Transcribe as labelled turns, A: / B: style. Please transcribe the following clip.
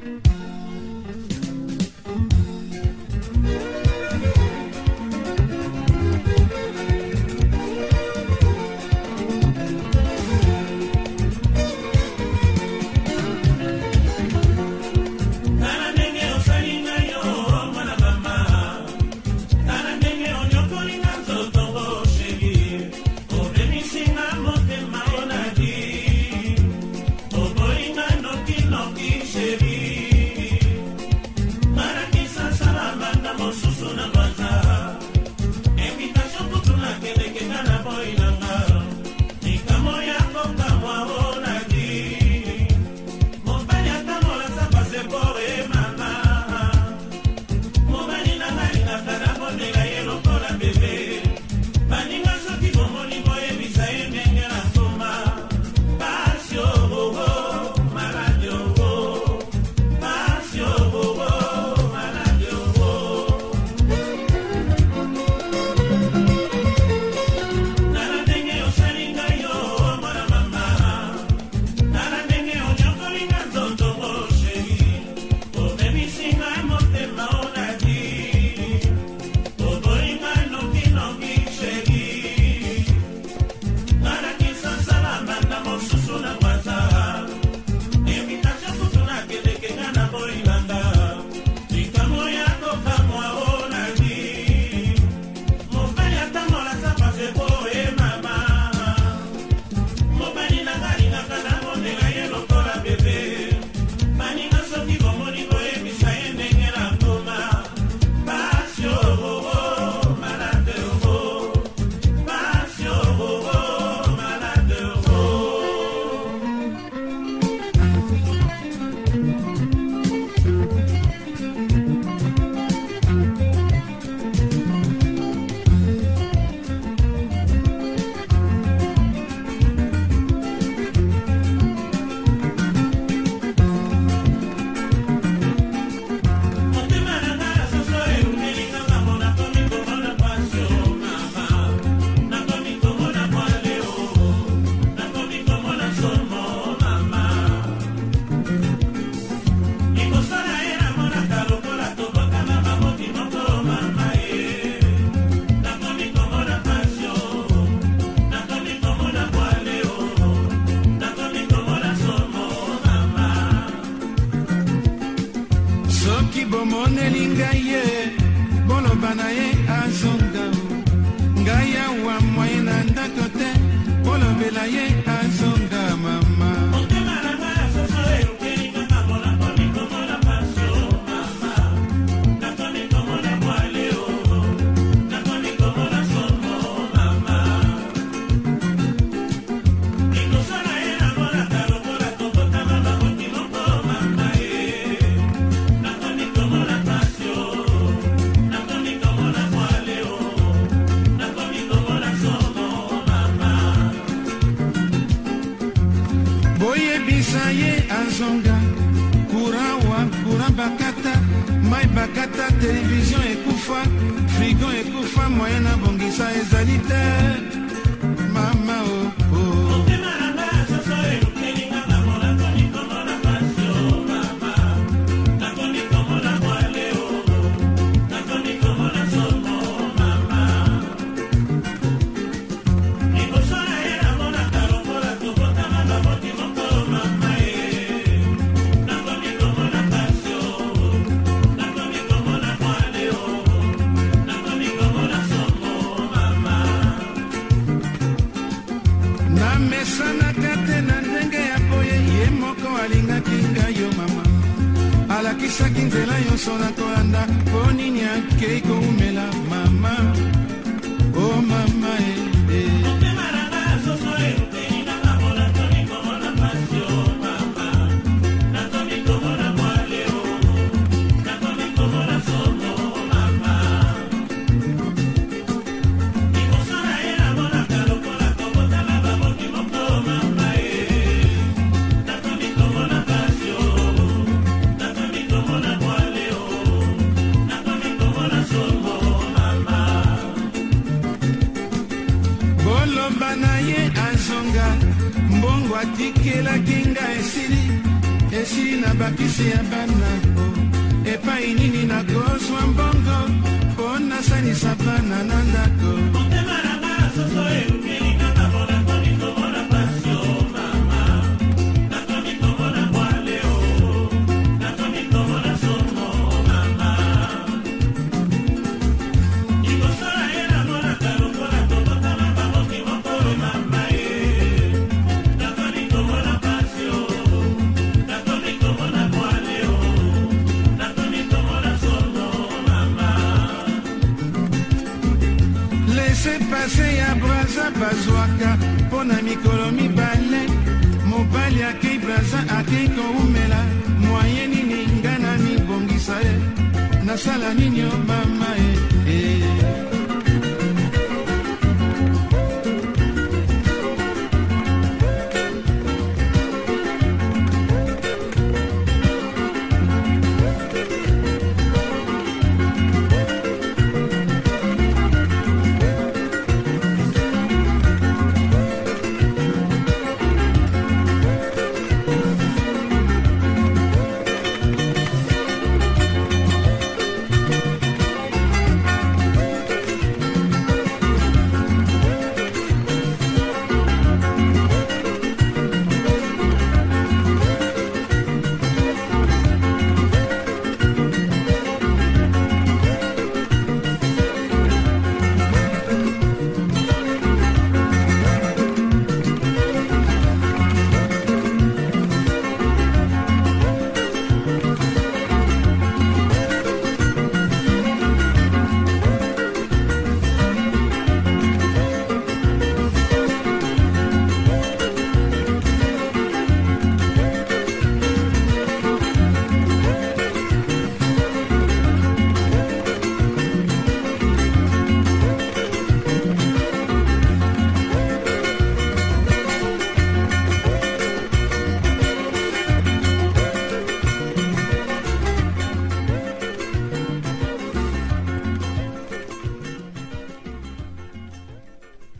A: Thank you. se
B: soki bomoneli ngai ye boloba na ye azonga ngai awa mwaye na ndako te kolobela ye a eza ye azonga kuran wa kuran bakata mai bakata televizio ekufa frigo ekufa moye na bongisa ezali te mama o oh. amesanaka te na ndenge ya boye ye moko alingaki ngai yo mama alakisaki nzela nyonso na kolanda mpo nini akei koumela mama o oh mama e eh. mbongo atikelaki nga esili esili na bakisi ya bana oh, epai nini nakozwa mbongo mpona pase ya braza bazwaka mpo na mikolo mibale mobali akei braza akei koumela mwaye nini nga na mibongisa ye eh. nasala nini o mama